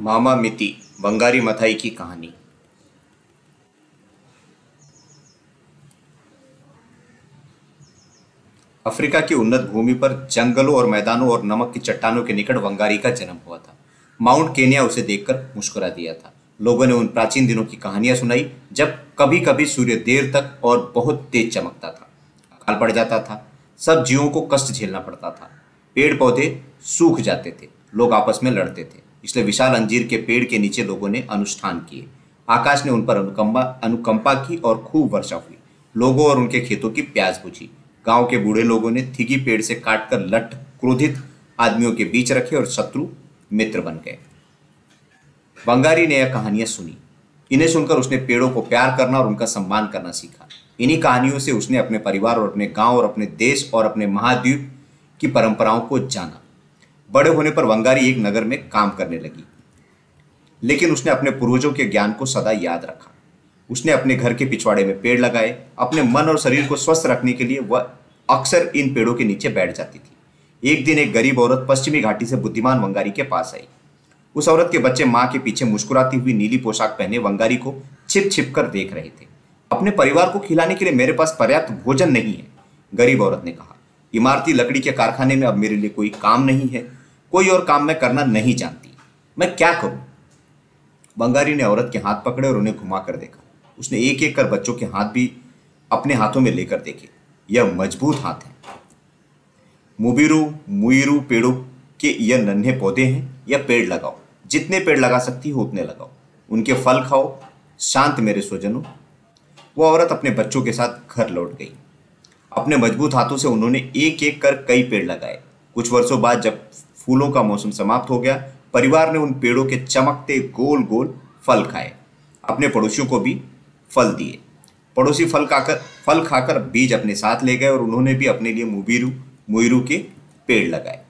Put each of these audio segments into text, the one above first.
मामा मिति, बंगारी मथाई की कहानी। अफ्रीका की उन्नत भूमि पर जंगलों और मैदानों और नमक की चट्टानों के निकट वंगारी का जन्म हुआ था। माउंट केनिया उसे देखकर मुस्कुरा दिया था। लोगों ने उन प्राचीन दिनों की कहानियाँ सुनाई, जब कभी कभी सूर्य देर तक और बहुत तेज चमकता था। अकाल पड़ जाता था, सब जीवों को कष्ट झेलना पड़ता था। पेड़ पौधे सूख जाते थे, लोग आपस में लड़ते थे। इसलिए विशाल अंजीर के पेड़ के नीचे लोगों ने अनुष्ठान किए। आकाश ने उन पर अनुकंपा अनुकंपा की और खूब वर्षा हुई। लोगों और उनके खेतों की प्याज बुझी। गाँव के बूढ़े लोगों ने थिगी पेड़ से काटकर लट, क्रोधित आदमियों के बीच रखे और शत्रु मित्र बन गए। बंगारी ने यह कहानियाँ सुनी। इन्हें सुनकर उसने पेड़ों को प्यार करना और उनका सम्मान करना सीखा। इन्हीं कहानियों से उसने अपने परिवार और अपने गाँव और अपने देश और अपने महाद्वीप की परंपराओं को जाना। बड़े होने पर वंगारी एक नगर में काम करने लगी। लेकिन उसने अपने पूर्वजों के ज्ञान को सदा याद रखा। उसने अपने घर के पिछवाड़े में पेड़ लगाए। अपने मन और शरीर को स्वस्थ रखने के लिए वह अक्सर इन पेड़ों के नीचे बैठ जाती थी। एक दिन एक गरीब औरत पश्चिमी घाटी से बुद्धिमान वंगारी के पास आई। उस औरत के बच्चे माँ के पीछे मुस्कुराती हुई नीली पोशाक पहने वंगारी को छिप छिप कर देख रहे थे। अपने परिवार को खिलाने के लिए मेरे पास पर्याप्त भोजन नहीं है, गरीब औरत ने कहा। इमारती लकड़ी के कारखाने में अब मेरे लिए कोई काम नहीं है। कोई और काम मैं करना नहीं जानती। मैं क्या करूँ? बंगारी ने औरत के हाथ पकड़े और उन्हें घुमा कर देखा। उसने एक एक कर बच्चों के हाथ भी अपने हाथों में लेकर देखे। यह मज़बूत हाथ है। मुबिरू, मुईरू पेड़ों के यह नन्हे पौधे हैं, यह पेड़ लगाओ। जितने पेड़ लगा सकती हो उतने लगाओ। उनके फल खाओ, शांत मेरे स्वजनों। वो औरत अपने बच्चों के साथ घर लौट गई। अपने मज़बूत हाथों से उन्होंने एक एक कर कई पेड़ लगाए। कुछ वर्षों बाद जब फूलों का मौसम समाप्त हो गया। परिवार ने उन पेड़ों के चमकते गोल गोल फल खाए। अपने पड़ोसियों को भी फल दिए। पड़ोसी फल खाकर फल खाकर बीज अपने साथ ले गए और उन्होंने भी अपने लिए मुबीरू मुईरू के पेड़ लगाए।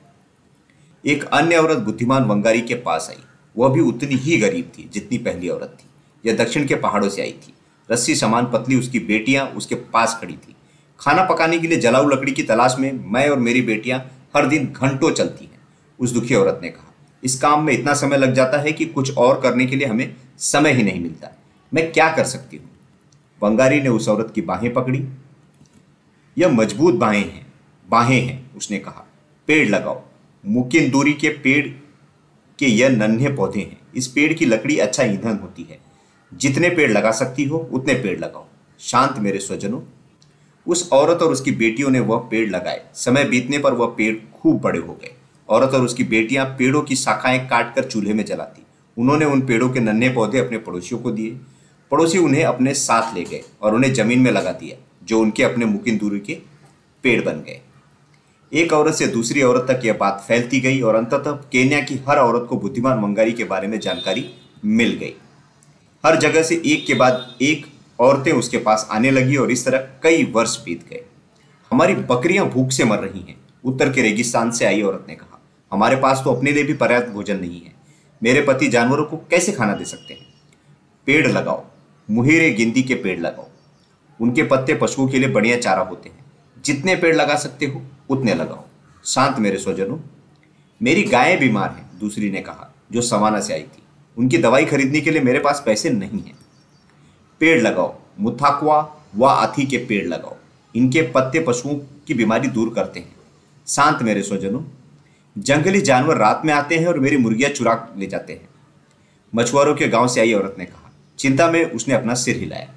एक अन्य औरत बुद्धिमान वंगारी के पास आई। वह भी उतनी ही गरीब थी जितनी पहली औरत थी। यह दक्षिण के पहाड़ों से आई थी। रस्सी समान पतली, उसकी बेटियाँ उसके पास खड़ी थी। खाना पकाने के लिए जलाऊ लकड़ी की तलाश में मैं और मेरी बेटियाँ हर दिन घंटों चलती हैं। उस दुखी औरत ने कहा। इस काम में इतना समय लग जाता है कि कुछ और करने के लिए हमें समय ही नहीं मिलता। मैं क्या कर सकती हूँ? बंगारी ने उस औरत की बाहें पकड़ी। यह मज़बूत बाहें हैं बाहें हैं, उसने कहा। पेड़ लगाओ। मुकिन दूरी के पेड़ के यह नन्हे पौधे हैं। इस पेड़ की लकड़ी अच्छा ईंधन होती है। जितने पेड़ लगा सकती हो, उतने पेड़ लगाओ। शांत मेरे स्वजनों। उस औरत और उसकी बेटियों ने वह पेड़ लगाए। समय बीतने पर वह पेड़ खूब बड़े हो गए। औरत और उसकी बेटियाँ पेड़ों की शाखाएँ काट कर चूल्हे में जलाती। उन्होंने उन पेड़ों के नन्हे पौधे अपने पड़ोसियों को दिए। पड़ोसी उन्हें अपने साथ ले गए और उन्हें ज़मीन में लगा दिया, जो उनके अपने मुकिन दूरी के पेड़ बन गए। एक औरत से दूसरी औरत तक यह बात फैलती गई और अंततः केन्या की हर औरत को बुद्धिमान मंगारी के बारे में जानकारी मिल गई। हर जगह से एक के बाद एक औरतें उसके पास आने लगी और इस तरह कई वर्ष बीत गए। हमारी बकरियाँ भूख से मर रही हैं, उत्तर के रेगिस्तान से आई औरत ने कहा। हमारे पास तो अपने लिए भी पर्याप्त भोजन नहीं है। मेरे पति जानवरों को कैसे खाना दे सकते हैं? पेड़ लगाओ, मुहेरे गिंदी के पेड़ लगाओ। उनके पत्ते पशुओं के लिए बढ़िया चारा होते हैं। जितने पेड़ लगा सकते हो, उतने लगाओ। शांत मेरे स्वजनों, मेरी गायें बीमार हैं, दूसरी ने कहा, जो सवाना से आई थी। उनकी दवाई खरीदने के लिए मेरे पास पैसे नहीं हैं। पेड़ लगाओ, मुथाकुआ व आथी के पेड़ लगाओ। इनके पत्ते पशुओं की बीमारी दूर करते हैं। शांत मेरे स्वजनों जंगली जानवर रात में आते हैं और मेरी मुर्गियाँ चुरा ले जाते हैं। मछुआरों के गाँव से आई औरत ने कहा, चिंता में उसने अपना सिर हिलाया।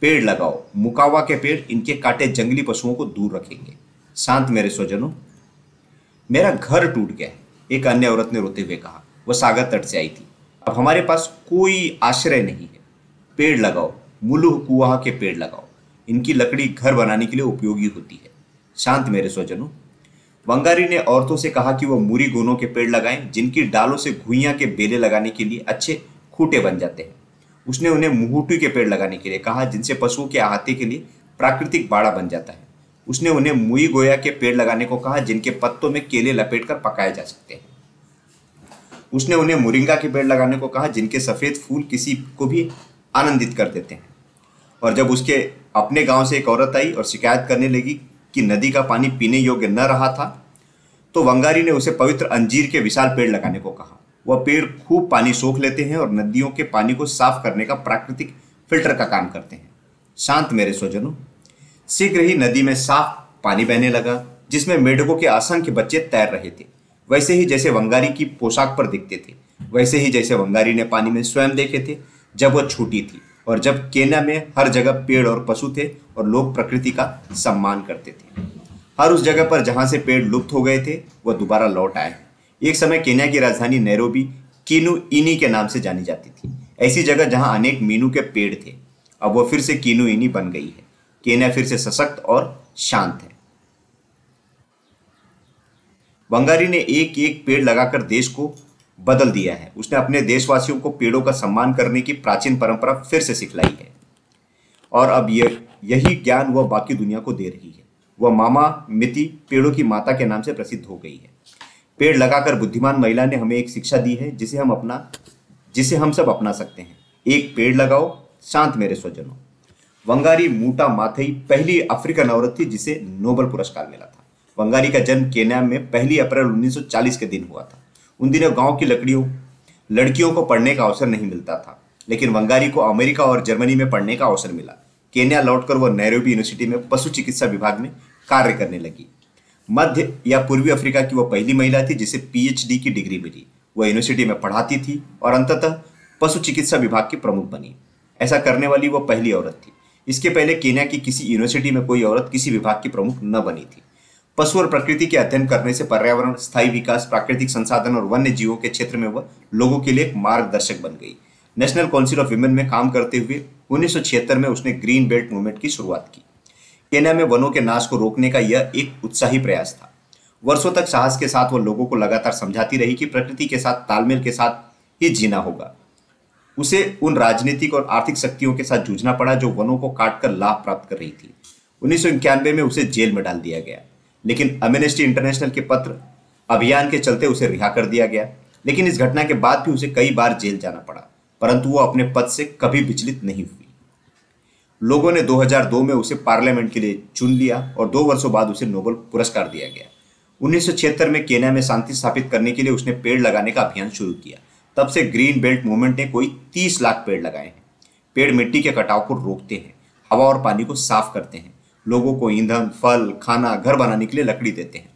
पेड़ लगाओ। मुकावा के पेड़ इनके काटे जंगली पशुओं को दूर रखेंगे। शांत मेरे स्वजनों। मेरा घर टूट गया एक अन्य औरत ने रोते हुए कहा। वह सागर तट से आई थी। अब हमारे पास कोई आश्रय नहीं है। पेड़ लगाओ। मुलुह कुआ के पेड़ लगाओ। इनकी लकड़ी घर बनाने के लिए उपयोगी होती है। शांत मेरे स्वजनों। वंगारी ने औरतों से कहा कि वो मूरी गोनों के पेड़ लगाएँ, जिनकी डालों से घुइयाँ के बेले लगाने के लिए अच्छे खूटे बन जाते हैं। उसने उन्हें मुहूटी के पेड़ लगाने के लिए कहा, जिनसे पशुओं के अहाते के लिए प्राकृतिक बाड़ा बन जाता है। उसने उन्हें मुई गोया के पेड़ लगाने को कहा, जिनके पत्तों में केले लपेट कर पकाए जा सकते हैं। उसने उन्हें मुरिंगा के पेड़ लगाने को कहा, जिनके सफ़ेद फूल किसी को भी आनंदित कर देते हैं। और जब उसके अपने गाँव से एक औरत आई और शिकायत करने लगी कि नदी का पानी पीने योग्य न रहा था तो वंगारी ने उसे पवित्र अंजीर के विशाल पेड़ लगाने को कहा। वह पेड़ खूब पानी सोख लेते हैं और नदियों के पानी को साफ़ करने का प्राकृतिक फ़िल्टर का काम करते हैं। शांत मेरे स्वजनों, शीघ्र ही नदी में साफ़ पानी बहने लगा, जिसमें मेढकों के असंख्य बच्चे तैर रहे थे। वैसे ही जैसे वंगारी की पोशाक पर दिखते थे, वैसे ही जैसे वंगारी ने पानी में स्वयं देखे थे, जब वह छूटी थी और जब केन्या में हर जगह पेड़ और पशु थे और लोग प्रकृति का सम्मान करते थे। हर उस जगह पर जहाँ से पेड़ लुप्त हो गए थे, वह दोबारा लौट आए हैं। एक समय केन्या की राजधानी नैरोबी, कीनू इनी के नाम से जानी जाती थी। ऐसी जगह जहाँ अनेक मीनू के पेड़ थे। अब वह फिर से कीनू इनी बन गई है। केन्या फिर से सशक्त और शांत है। वंगारी ने एक एक पेड़ लगाकर देश को बदल दिया है। उसने अपने देशवासियों को पेड़ों का सम्मान करने की प्राचीन परंपरा फिर से सिखलाई है। और अब यह, यही ज्ञान वह बाकी दुनिया को दे रही है। वह मामा मिति पेड़ों की माता के नाम से प्रसिद्ध हो गई है। पेड़ लगाकर बुद्धिमान महिला ने हमें एक शिक्षा दी है, जिसे हम अपना, जिसे हम सब अपना सकते हैं। एक पेड़ लगाओ, शांत मेरे स्वजनों। वंगारी मूटा माथई पहली अफ्रीकन औरत थी, जिसे नोबल पुरस्कार मिला था। वंगारी का जन्म केन्या में पहली अप्रैल 1940 के दिन हुआ था। उन दिनों गाँव की लकड़ियों, लड़कियों को पढ़ने का अवसर नहीं मिलता था, लेकिन वंगारी को अमेरिका और जर्मनी में पढ़ने का अवसर मिला। केन्या लौटकर वह नैरोबी यूनिवर्सिटी में पशु चिकित्सा विभाग में कार्य करने लगी। मध्य या पूर्वी अफ्रीका की वह पहली महिला थी जिसे पीएचडी की डिग्री मिली। वह यूनिवर्सिटी में पढ़ाती थी और अंततः पशु चिकित्सा विभाग की प्रमुख बनी। ऐसा करने वाली वह पहली औरत थी। इसके पहले केन्या की किसी यूनिवर्सिटी में कोई औरत किसी विभाग की प्रमुख न बनी थी। पशु और प्रकृति के अध्ययन करने से पर्यावरण, स्थायी विकास, प्राकृतिक संसाधन और वन्य जीवों के क्षेत्र में वह लोगों के लिए एक मार्गदर्शक बन गई। नेशनल काउंसिल ऑफ़ वुमेन में काम करते हुए उन्नीस सौ छिहत्तर में उसने ग्रीन बेल्ट मूवमेंट की शुरुआत की। केन्या में वनों के नाश को रोकने का यह एक उत्साही प्रयास था। वर्षों तक साहस के साथ वह लोगों को लगातार समझाती रही कि प्रकृति के साथ, तालमेल के साथ ही जीना होगा। उसे उन राजनीतिक और आर्थिक शक्तियों के साथ जूझना पड़ा जो वनों को काटकर लाभ प्राप्त कर रही थी। उन्नीस सौ इक्यानवे में उसे जेल में डाल दिया गया। लेकिन अमेनेस्टी इंटरनेशनल के पत्र अभियान के चलते उसे रिहा कर दिया गया। लेकिन इस घटना के बाद भी उसे कई बार जेल जाना पड़ा, परंतु वो अपने पद से कभी विचलित नहीं हुई लोगों ने 2002 में उसे पार्लियामेंट के लिए चुन लिया और दो वर्षों बाद उसे नोबल पुरस्कार दिया गया। उन्नीस सौ छिहत्तर में केन्या में शांति स्थापित करने के लिए उसने पेड़ लगाने का अभियान शुरू किया। तब से ग्रीन बेल्ट मूवमेंट ने कोई तीस लाख पेड़ लगाए हैं। पेड़ मिट्टी के कटाव को रोकते हैं, हवा और पानी को साफ़ करते हैं, लोगों को ईंधन, फल, खाना, घर बनाने के लिए लकड़ी देते हैं।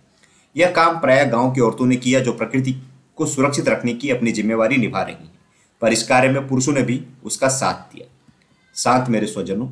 यह काम प्राय गाँव की औरतों ने किया जो प्रकृति को सुरक्षित रखने की अपनी जिम्मेवारी निभा रही हैं, पर इस कार्य में पुरुषों ने भी उसका साथ दिया। साथ मेरे स्वजनों